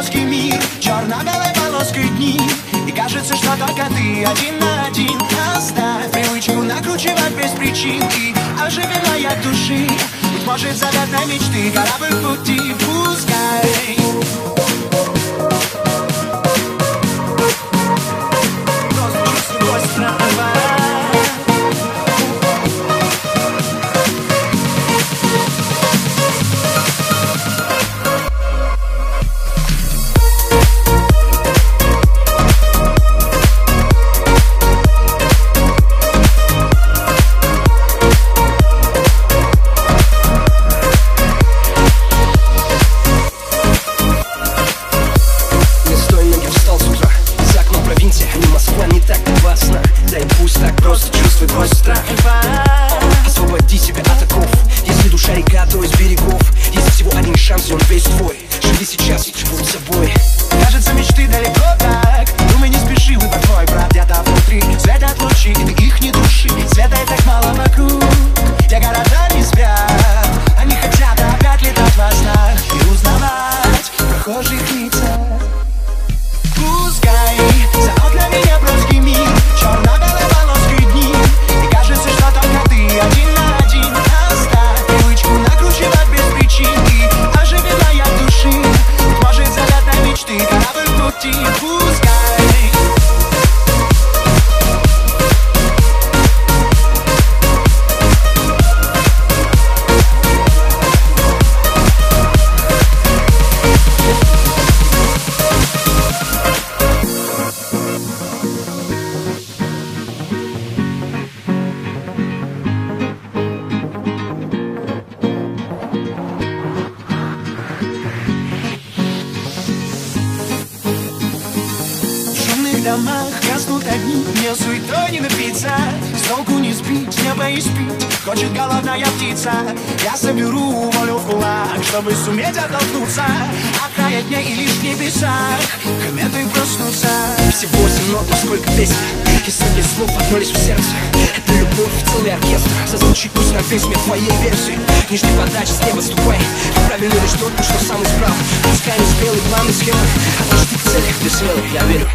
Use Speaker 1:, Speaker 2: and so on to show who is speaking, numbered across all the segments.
Speaker 1: броский мир Черно-белой полоской дни. И кажется, что только ты один на один. Оставь привычку накручивать без причин. И оживи маяк души. Быть может, заветной мечты Корабль в пути, пускай
Speaker 2: он весь твой Живи сейчас,
Speaker 1: Корабль в пути, домах гаснут огни Не суетой не напиться. С толку не спить, не боись пить. Хочет голодная птица. Я соберу волю в кулак Чтобы суметь оттолкнуться. От края дня и лишь в небесах Кометы проснутся.
Speaker 2: Всего восемь нот, но сколько песен И сотни слов однолись в сердце. Это любовь, целый оркестр Зазвучит пусть на песне твоей версии. Нижней подачи с неба ступай. Ты правильно лишь тот, что сам избрал. Пускай не смелый план и схемы А ты в целях ты смелый, я верю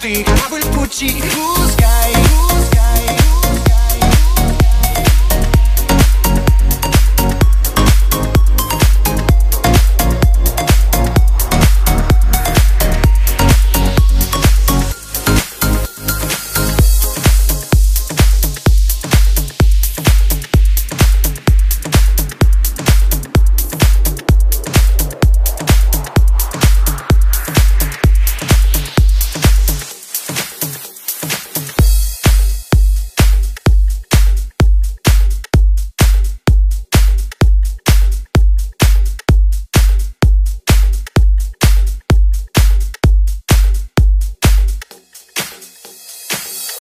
Speaker 1: thirsty I will put you in the sky.